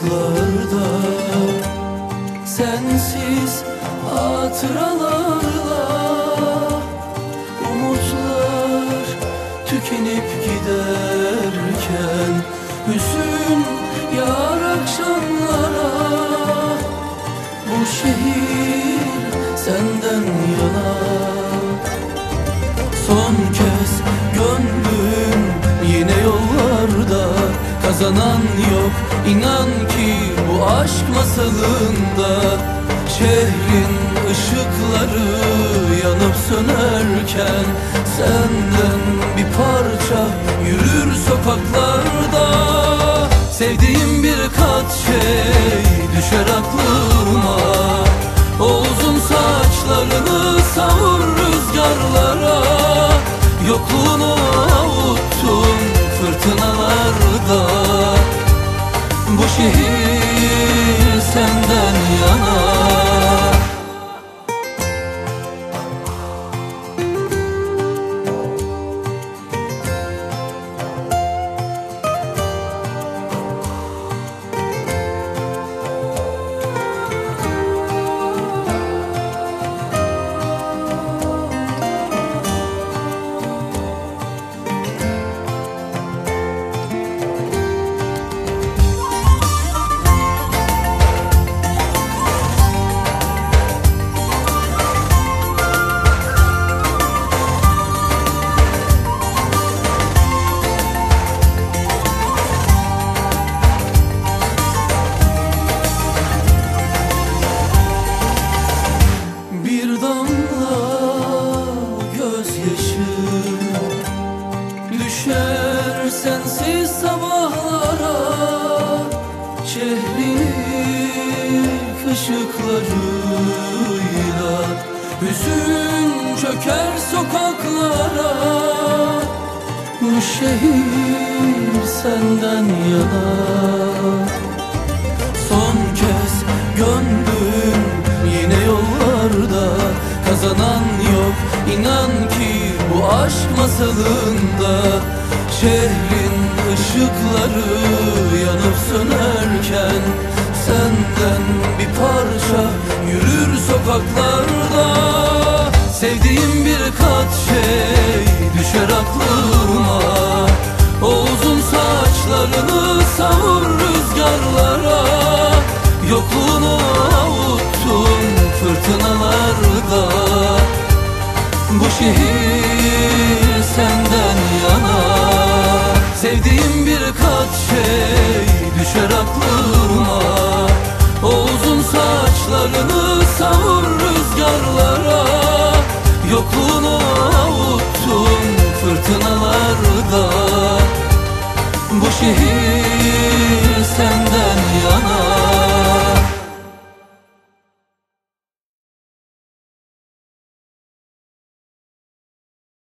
ışıklarda Sensiz hatıralarla Umutlar tükenip giderken Hüzün yar akşamlara Bu şehir senden yana. Son kez Kazanan yok. İnan ki bu aşk masalında Şehrin ışıkları yanıp sönerken Senden bir parça yürür sokaklarda. Sevdiğim bir kat şey düşer aklıma O uzun saçlarını savur rüzgarlara. Yokluğunu avuttun Düşer sensiz sabahlara. Şehrin ışıklarıyla Hüzün çöker sokaklara. Bu şehir senden yana. Son kez gönlüm yine yollarda. Kazanan yok inan aşk masalında Şehrin ışıkları yanıp sönerken Senden bir parça yürür sokaklarda. Sevdiğim bir kat şey düşer aklıma O uzun saçlarını savur rüzgarlara. Yokluğunu avuttun fırtınalarda. Bu şehir Sevdiğim bir kat şey düşer aklıma